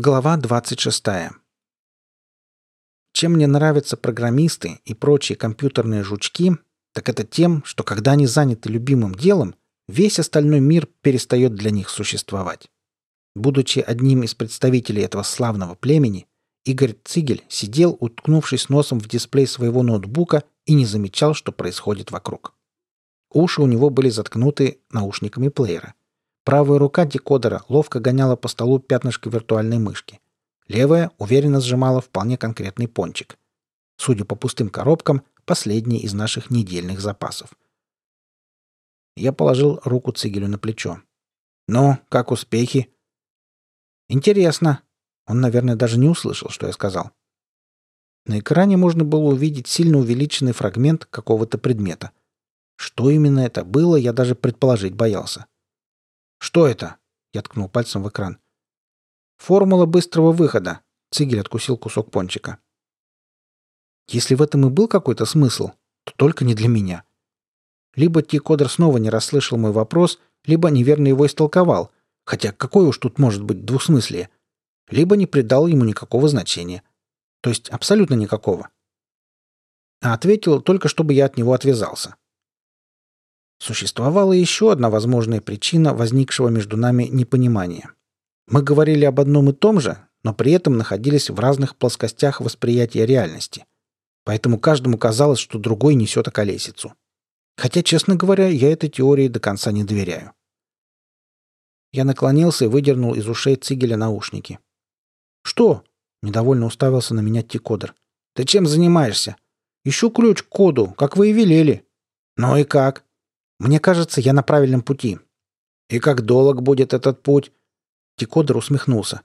Глава 26. Чем мне нравятся программисты и прочие компьютерные жучки, так это тем, что когда они заняты любимым делом, весь остальной мир перестает для них существовать. Будучи одним из представителей этого славного племени, Игорь Цигель сидел, уткнувшись носом в дисплей своего ноутбука и не замечал, что происходит вокруг. Уши у него были заткнуты наушниками плеера. Правая рука декодера ловко гоняла по столу пятнышко виртуальной мышки. Левая уверенно сжимала вполне конкретный пончик. Судя по пустым коробкам, последний из наших недельных запасов. Я положил руку Цигелю на плечо. «Ну, как успехи?» «Интересно». Он, наверное, даже не услышал, что я сказал. На экране можно было увидеть сильно увеличенный фрагмент какого-то предмета. Что именно это было, я даже предположить боялся. «Что это?» Я ткнул пальцем в экран. «Формула быстрого выхода», — Цигель откусил кусок пончика. Если в этом и был какой-то смысл, то только не для меня. Либо Тикодер снова не расслышал мой вопрос, либо неверно его истолковал, хотя какое уж тут может быть двусмыслие, либо не придал ему никакого значения. То есть абсолютно никакого. А ответил только, чтобы я от него отвязался. Существовала еще одна возможная причина возникшего между нами непонимания. Мы говорили об одном и том же, но при этом находились в разных плоскостях восприятия реальности. Поэтому каждому казалось, что другой несет околесицу. Хотя, честно говоря, я этой теории до конца не доверяю. Я наклонился и выдернул из ушей Цигеля наушники. «Что?» — недовольно уставился на меня Тикодер. «Ты чем занимаешься?» «Ищу ключ к коду, как вы и велели». «Ну и как?» Мне кажется, я на правильном пути. И как долг будет этот путь? Тикодер усмехнулся.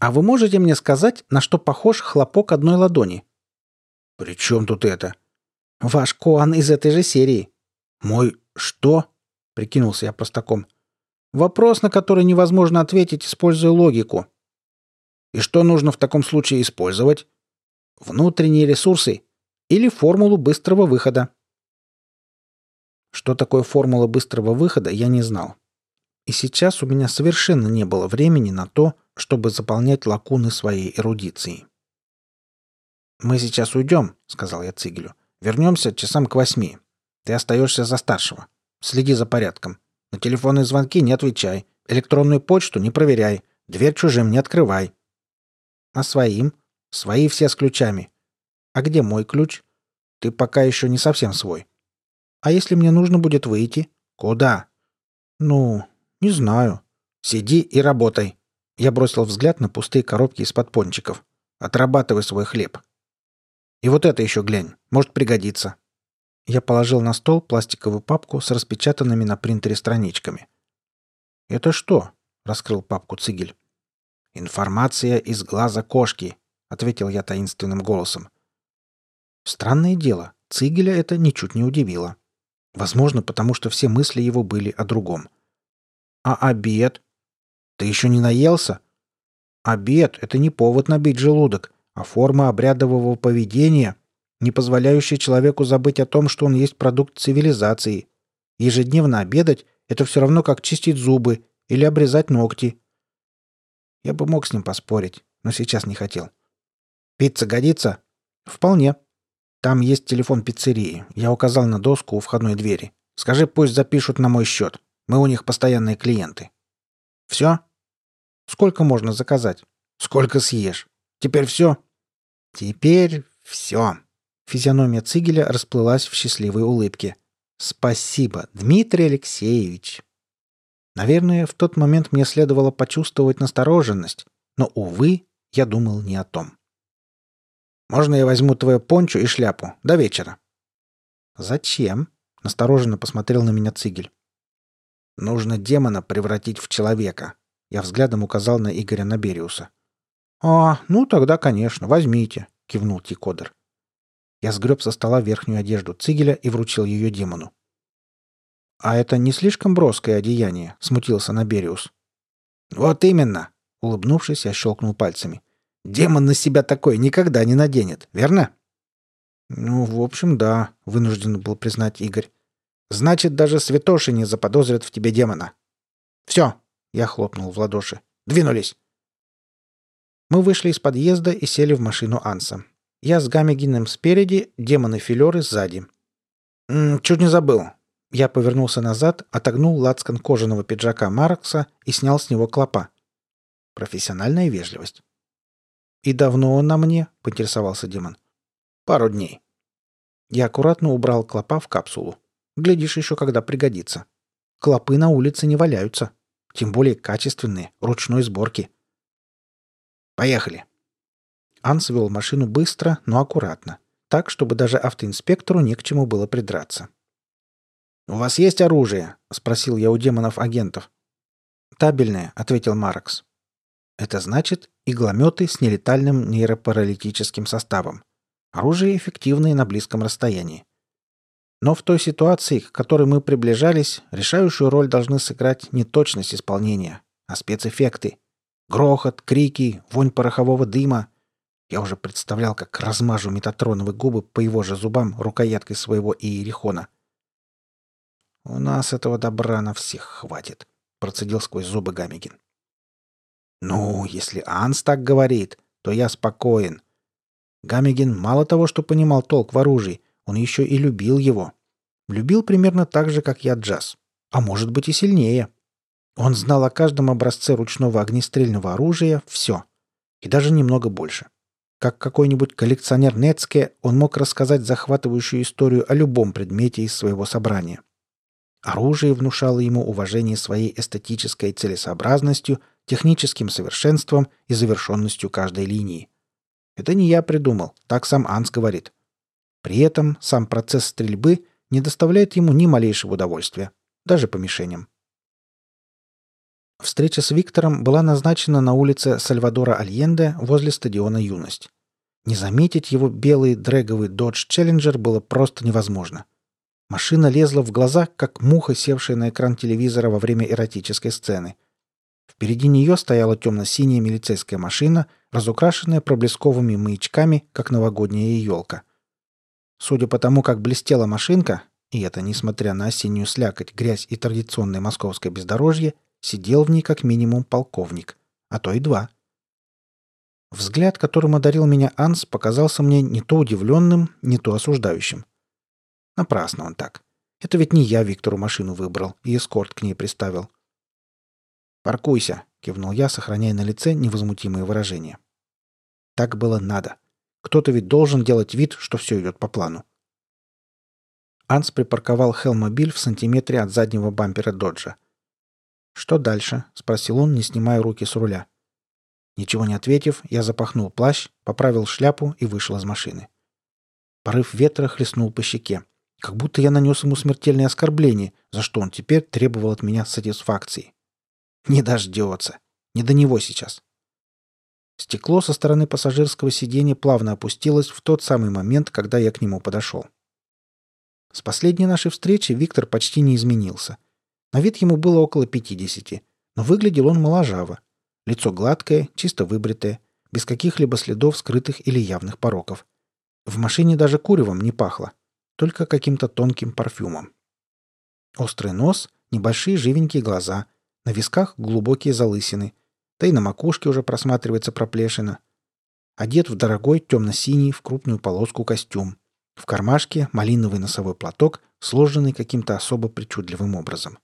А вы можете мне сказать, на что похож хлопок одной ладони? При чем тут это? Ваш Коан из этой же серии. Мой что? Прикинулся я простаком. Вопрос, на который невозможно ответить, используя логику. И что нужно в таком случае использовать? Внутренние ресурсы или формулу быстрого выхода. Что такое формула быстрого выхода, я не знал. И сейчас у меня совершенно не было времени на то, чтобы заполнять лакуны своей эрудиции. «Мы сейчас уйдем», — сказал я Цигелю. «Вернемся часам к восьми. Ты остаешься за старшего. Следи за порядком. На телефонные звонки не отвечай. Электронную почту не проверяй. Дверь чужим не открывай». «А своим?» «Свои все с ключами». «А где мой ключ?» «Ты пока еще не совсем свой. А если мне нужно будет выйти? Куда? Ну, не знаю. Сиди и работай. Я бросил взгляд на пустые коробки из-под пончиков. Отрабатывай свой хлеб. И вот это еще глянь. Может пригодиться. Я положил на стол пластиковую папку с распечатанными на принтере страничками. «Это что?» — раскрыл папку Цигель. «Информация из глаза кошки», — ответил я таинственным голосом. Странное дело, Цигеля это ничуть не удивило. Возможно, потому что все мысли его были о другом. «А обед? Ты еще не наелся?» «Обед — это не повод набить желудок, а форма обрядового поведения, не позволяющая человеку забыть о том, что он есть продукт цивилизации. Ежедневно обедать — это все равно, как чистить зубы или обрезать ногти». Я бы мог с ним поспорить, но сейчас не хотел. «Пицца годится?» «Вполне», там есть телефон пиццерии. Я указал на доску у входной двери. Скажи, пусть запишут на мой счет. Мы у них постоянные клиенты. Все? Сколько можно заказать? Сколько съешь? Теперь все? Теперь все. Физиономия Цигеля расплылась в счастливой улыбке. Спасибо, Дмитрий Алексеевич. Наверное, в тот момент мне следовало почувствовать настороженность, но, увы, я думал не о том. Можно я возьму твою пончу и шляпу? До вечера». «Зачем?» — настороженно посмотрел на меня Цигель. «Нужно демона превратить в человека», — я взглядом указал на Игоря Набериуса. «А, ну тогда, конечно, возьмите», — кивнул Тикодер. Я сгреб со стола верхнюю одежду Цигеля и вручил ее демону. «А это не слишком броское одеяние?» — смутился Набериус. «Вот именно!» — улыбнувшись, я щелкнул пальцами. Демон на себя такой никогда не наденет, верно? Ну, в общем, да, вынужден был признать Игорь. Значит, даже святоши не заподозрят в тебе демона. Все, я хлопнул в ладоши. Двинулись. Мы вышли из подъезда и сели в машину Анса. Я с Гамегиным спереди, демоны-филеры сзади. «М -м, «Чуть не забыл». Я повернулся назад, отогнул лацкан кожаного пиджака Маркса и снял с него клопа. Профессиональная вежливость. «И давно он на мне?» — поинтересовался демон. «Пару дней». Я аккуратно убрал клопа в капсулу. Глядишь еще, когда пригодится. Клопы на улице не валяются. Тем более качественные, ручной сборки. «Поехали!» Анс вел машину быстро, но аккуратно, так, чтобы даже автоинспектору не к чему было придраться. «У вас есть оружие?» — спросил я у демонов-агентов. «Табельное», — ответил Маркс. «Это значит иглометы с нелетальным нейропаралитическим составом. Оружие эффективное на близком расстоянии. Но в той ситуации, к которой мы приближались, решающую роль должны сыграть не точность исполнения, а спецэффекты. Грохот, крики, вонь порохового дыма. Я уже представлял, как размажу метатроновые губы по его же зубам рукояткой своего иерихона. «У нас этого добра на всех хватит», — процедил сквозь зубы Гамигин. «Ну, если Анс так говорит, то я спокоен. Гамигин мало того, что понимал толк в оружии, он еще и любил его. Любил примерно так же, как я джаз. А может быть и сильнее. Он знал о каждом образце ручного огнестрельного оружия все. И даже немного больше. Как какой-нибудь коллекционер Нецке, он мог рассказать захватывающую историю о любом предмете из своего собрания. Оружие внушало ему уважение своей эстетической целесообразностью, техническим совершенством и завершенностью каждой линии. Это не я придумал, так сам Анс говорит. При этом сам процесс стрельбы не доставляет ему ни малейшего удовольствия, даже по мишеням. Встреча с Виктором была назначена на улице Сальвадора Альенде возле стадиона «Юность». Не заметить его белый дрэговый Dodge Challenger было просто невозможно. Машина лезла в глаза, как муха, севшая на экран телевизора во время эротической сцены. Впереди нее стояла темно-синяя милицейская машина, разукрашенная проблесковыми маячками, как новогодняя елка – Судя по тому, как блестела машинка, и это несмотря на осеннюю слякоть, грязь и традиционное московское бездорожье, сидел в ней как минимум полковник, а то и два. Взгляд, которым одарил меня Анс, показался мне не то удивленным, не то осуждающим. Напрасно он так. Это ведь не я Виктору машину выбрал и эскорт к ней приставил. «Паркуйся», — кивнул я, сохраняя на лице невозмутимое выражение. Так было надо. Кто-то ведь должен делать вид, что все идет по плану. Анс припарковал Хелмобиль в сантиметре от заднего бампера Доджа. «Что дальше?» — спросил он, не снимая руки с руля. Ничего не ответив, я запахнул плащ, поправил шляпу и вышел из машины. Порыв ветра хлестнул по щеке, как будто я нанес ему смертельное оскорбление, за что он теперь требовал от меня сатисфакции. Не дождется. Не до него сейчас. Стекло со стороны пассажирского сиденья плавно опустилось в тот самый момент, когда я к нему подошел. С последней нашей встречи Виктор почти не изменился. На вид ему было около 50, но выглядел он моложаво. Лицо гладкое, чисто выбритое, без каких-либо следов скрытых или явных пороков. В машине даже куревом не пахло, только каким-то тонким парфюмом. Острый нос, небольшие живенькие глаза, на висках глубокие залысины – да и на макушке уже просматривается проплешина. Одет в дорогой темно-синий в крупную полоску костюм. В кармашке малиновый носовой платок, сложенный каким-то особо причудливым образом.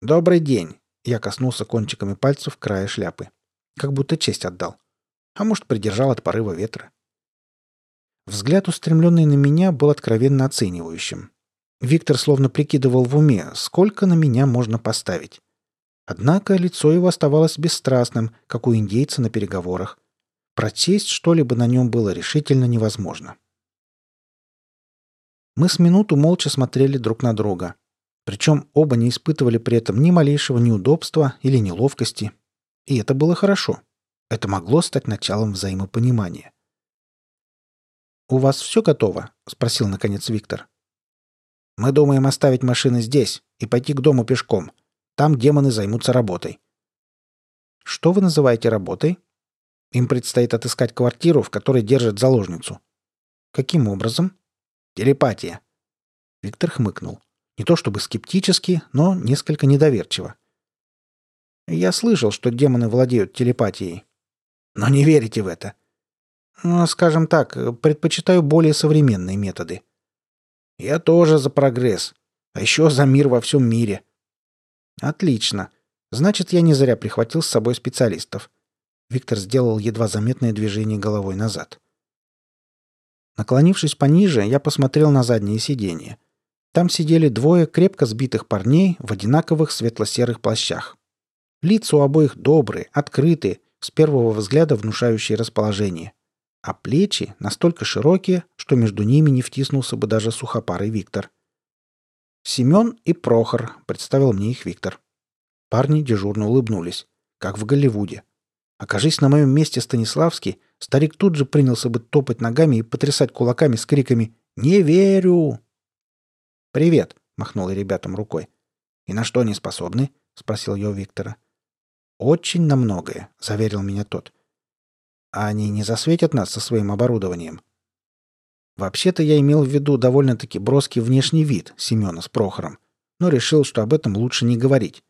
«Добрый день!» Я коснулся кончиками пальцев края шляпы. Как будто честь отдал. А может, придержал от порыва ветра. Взгляд, устремленный на меня, был откровенно оценивающим. Виктор словно прикидывал в уме, сколько на меня можно поставить. Однако лицо его оставалось бесстрастным, как у индейца на переговорах. Прочесть что-либо на нем было решительно невозможно. Мы с минуту молча смотрели друг на друга. Причем оба не испытывали при этом ни малейшего неудобства или неловкости. И это было хорошо. Это могло стать началом взаимопонимания. «У вас все готово?» — спросил наконец Виктор. «Мы думаем оставить машины здесь и пойти к дому пешком. Там демоны займутся работой. Что вы называете работой? Им предстоит отыскать квартиру, в которой держат заложницу. Каким образом? Телепатия. Виктор хмыкнул. Не то чтобы скептически, но несколько недоверчиво. Я слышал, что демоны владеют телепатией. Но не верите в это. Ну, скажем так, предпочитаю более современные методы. Я тоже за прогресс. А еще за мир во всем мире. Отлично. Значит, я не зря прихватил с собой специалистов. Виктор сделал едва заметное движение головой назад. Наклонившись пониже, я посмотрел на заднее сиденье. Там сидели двое крепко сбитых парней в одинаковых светло-серых плащах. Лица у обоих добрые, открытые, с первого взгляда внушающие расположение. А плечи настолько широкие, что между ними не втиснулся бы даже сухопарый Виктор. «Семен и Прохор», — представил мне их Виктор. Парни дежурно улыбнулись, как в Голливуде. Окажись на моем месте Станиславский, старик тут же принялся бы топать ногами и потрясать кулаками с криками «Не верю!» «Привет!» — махнул я ребятам рукой. «И на что они способны?» — спросил я у Виктора. «Очень на многое», — заверил меня тот. «А они не засветят нас со своим оборудованием?» Вообще-то я имел в виду довольно-таки броский внешний вид Семена с Прохором, но решил, что об этом лучше не говорить.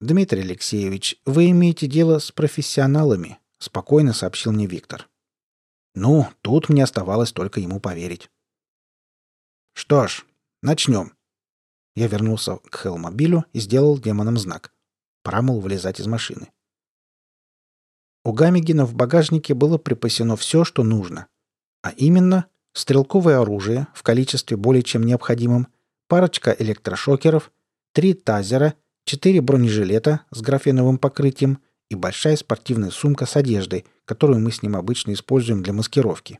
«Дмитрий Алексеевич, вы имеете дело с профессионалами», — спокойно сообщил мне Виктор. Ну, тут мне оставалось только ему поверить. «Что ж, начнем». Я вернулся к Хелмобилю и сделал демонам знак. Пора, мол, вылезать из машины. У Гамигина в багажнике было припасено все, что нужно. А именно, стрелковое оружие в количестве более чем необходимом, парочка электрошокеров, три тазера, четыре бронежилета с графеновым покрытием и большая спортивная сумка с одеждой, которую мы с ним обычно используем для маскировки.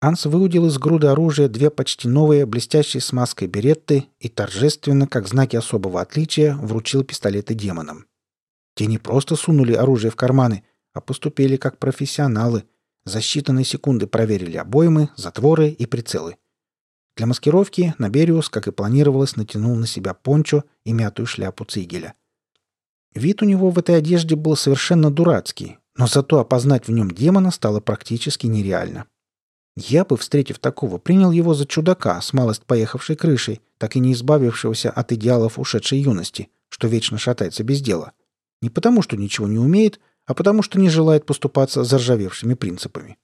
Анс выудил из груды оружия две почти новые, блестящие смазкой беретты и торжественно, как знаки особого отличия, вручил пистолеты демонам. Те не просто сунули оружие в карманы, а поступили как профессионалы. За считанные секунды проверили обоймы, затворы и прицелы. Для маскировки Набериус, как и планировалось, натянул на себя пончо и мятую шляпу цигеля. Вид у него в этой одежде был совершенно дурацкий, но зато опознать в нем демона стало практически нереально. Я бы, встретив такого, принял его за чудака с малость поехавшей крышей, так и не избавившегося от идеалов ушедшей юности, что вечно шатается без дела. Не потому, что ничего не умеет, а потому, что не желает поступаться заржавевшими принципами.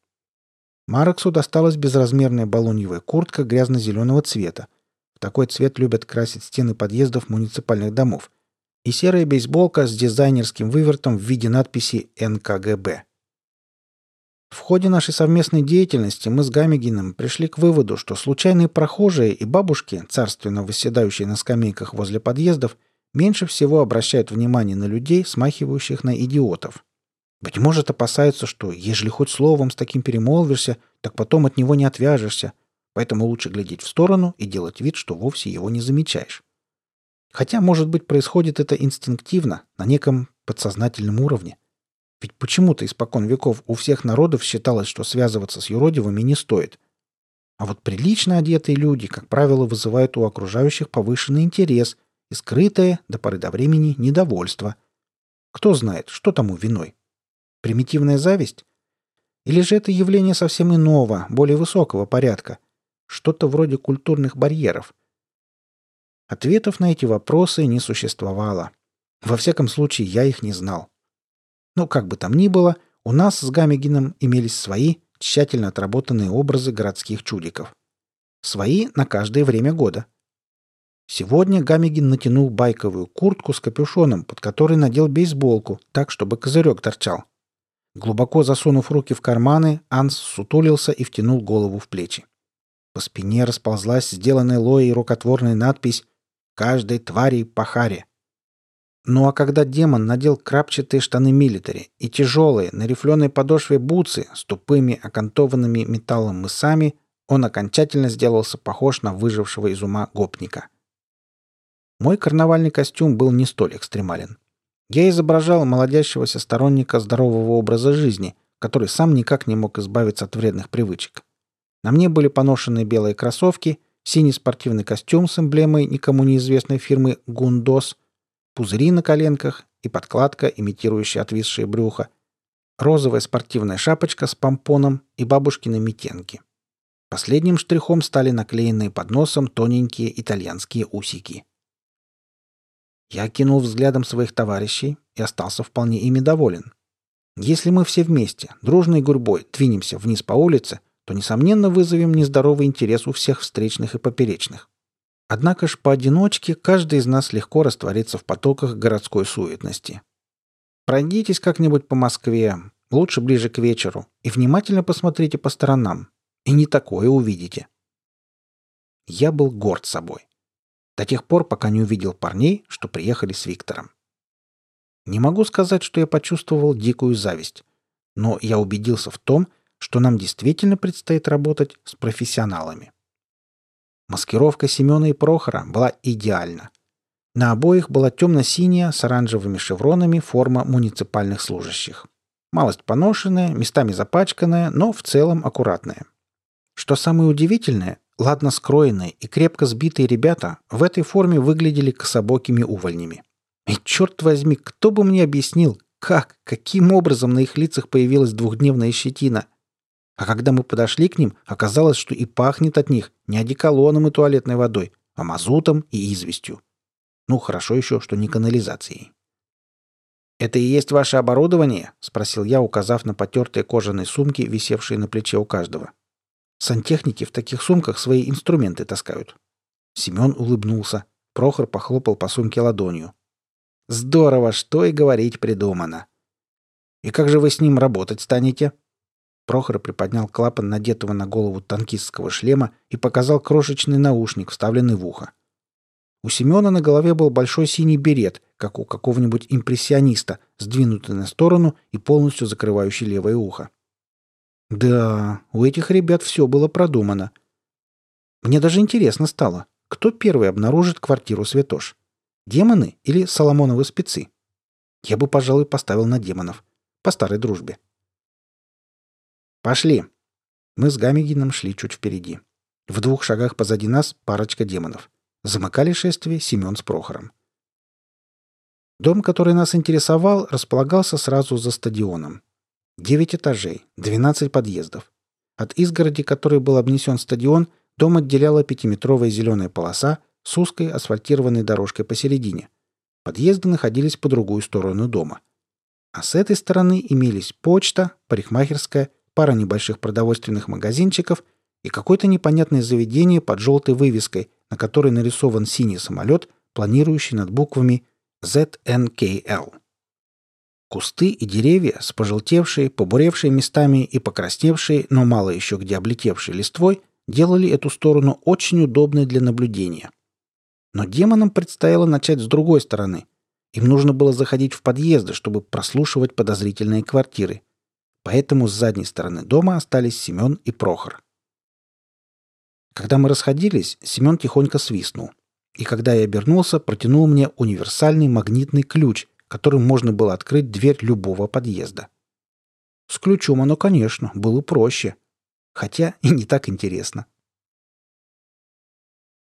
Марексу досталась безразмерная балоньевая куртка грязно-зеленого цвета. В такой цвет любят красить стены подъездов муниципальных домов. И серая бейсболка с дизайнерским вывертом в виде надписи «НКГБ». В ходе нашей совместной деятельности мы с Гамигиным пришли к выводу, что случайные прохожие и бабушки, царственно восседающие на скамейках возле подъездов, меньше всего обращают внимание на людей, смахивающих на идиотов. Быть может, опасаются, что ежели хоть словом с таким перемолвишься, так потом от него не отвяжешься, поэтому лучше глядеть в сторону и делать вид, что вовсе его не замечаешь. Хотя, может быть, происходит это инстинктивно, на неком подсознательном уровне. Ведь почему-то испокон веков у всех народов считалось, что связываться с юродивыми не стоит. А вот прилично одетые люди, как правило, вызывают у окружающих повышенный интерес и скрытое, до поры до времени, недовольство. Кто знает, что тому виной? Примитивная зависть? Или же это явление совсем иного, более высокого порядка? Что-то вроде культурных барьеров? Ответов на эти вопросы не существовало. Во всяком случае, я их не знал. Но как бы там ни было, у нас с Гамегином имелись свои, тщательно отработанные образы городских чудиков. Свои на каждое время года. Сегодня Гамегин натянул байковую куртку с капюшоном, под который надел бейсболку, так, чтобы козырек торчал. Глубоко засунув руки в карманы, Анс сутулился и втянул голову в плечи. По спине расползлась сделанная Лоей рукотворная надпись «Каждой твари по харе». Ну а когда демон надел крапчатые штаны милитари и тяжелые на рифленой подошве бутсы с тупыми окантованными металлом мысами, он окончательно сделался похож на выжившего из ума гопника. Мой карнавальный костюм был не столь экстремален. Я изображал молодящегося сторонника здорового образа жизни, который сам никак не мог избавиться от вредных привычек. На мне были поношенные белые кроссовки, синий спортивный костюм с эмблемой никому неизвестной фирмы «Гундос», пузыри на коленках и подкладка, имитирующая отвисшее брюхо, розовая спортивная шапочка с помпоном и бабушкины метенки. Последним штрихом стали наклеенные под носом тоненькие итальянские усики. Я кинул взглядом своих товарищей и остался вполне ими доволен. Если мы все вместе, дружной гурьбой, двинемся вниз по улице, то, несомненно, вызовем нездоровый интерес у всех встречных и поперечных. Однако ж поодиночке каждый из нас легко растворится в потоках городской суетности. Пройдитесь как-нибудь по Москве, лучше ближе к вечеру, и внимательно посмотрите по сторонам. И не такое увидите. Я был горд собой. До тех пор, пока не увидел парней, что приехали с Виктором. Не могу сказать, что я почувствовал дикую зависть, но я убедился в том, что нам действительно предстоит работать с профессионалами. Маскировка Семена и Прохора была идеальна. На обоих была темно-синяя с оранжевыми шевронами форма муниципальных служащих. Малость поношенная, местами запачканная, но в целом аккуратная. Что самое удивительное, ладно скроенные и крепко сбитые ребята в этой форме выглядели кособокими увольнями. И черт возьми, кто бы мне объяснил, как, каким образом на их лицах появилась двухдневная щетина? А когда мы подошли к ним, оказалось, что и пахнет от них не одеколоном и туалетной водой, а мазутом и известью. Ну, хорошо еще, что не канализацией. «Это и есть ваше оборудование?» — спросил я, указав на потертые кожаные сумки, висевшие на плече у каждого. Сантехники в таких сумках свои инструменты таскают. Семен улыбнулся. Прохор похлопал по сумке ладонью. Здорово, что и говорить придумано. И как же вы с ним работать станете? Прохор приподнял клапан надетого на голову танкистского шлема и показал крошечный наушник, вставленный в ухо. У Семена на голове был большой синий берет, как у какого-нибудь импрессиониста, сдвинутый на сторону и полностью закрывающий левое ухо. Да, у этих ребят все было продумано. Мне даже интересно стало, кто первый обнаружит квартиру Святош. Демоны или Соломоновы спецы? Я бы, пожалуй, поставил на демонов. По старой дружбе. «Пошли!» Мы с Гамигином шли чуть впереди. В двух шагах позади нас парочка демонов. Замыкали шествие Семен с Прохором. Дом, который нас интересовал, располагался сразу за стадионом. Девять этажей, двенадцать подъездов. От изгороди, которой был обнесен стадион, дом отделяла пятиметровая зеленая полоса, с узкой асфальтированной дорожкой посередине. Подъезды находились по другую сторону дома. А с этой стороны имелись почта, парикмахерская, пара небольших продовольственных магазинчиков и какое-то непонятное заведение под желтой вывеской, на которой нарисован синий самолет, планирующий над буквами ZNKL. Кусты и деревья с пожелтевшей, побуревшей местами и покрасневшей, но мало еще где облетевшей листвой, делали эту сторону очень удобной для наблюдения – но демонам предстояло начать с другой стороны. Им нужно было заходить в подъезды, чтобы прослушивать подозрительные квартиры. Поэтому с задней стороны дома остались Семен и Прохор. Когда мы расходились, Семен тихонько свистнул. И когда я обернулся, протянул мне универсальный магнитный ключ, которым можно было открыть дверь любого подъезда. С ключом оно, конечно, было проще. Хотя и не так интересно.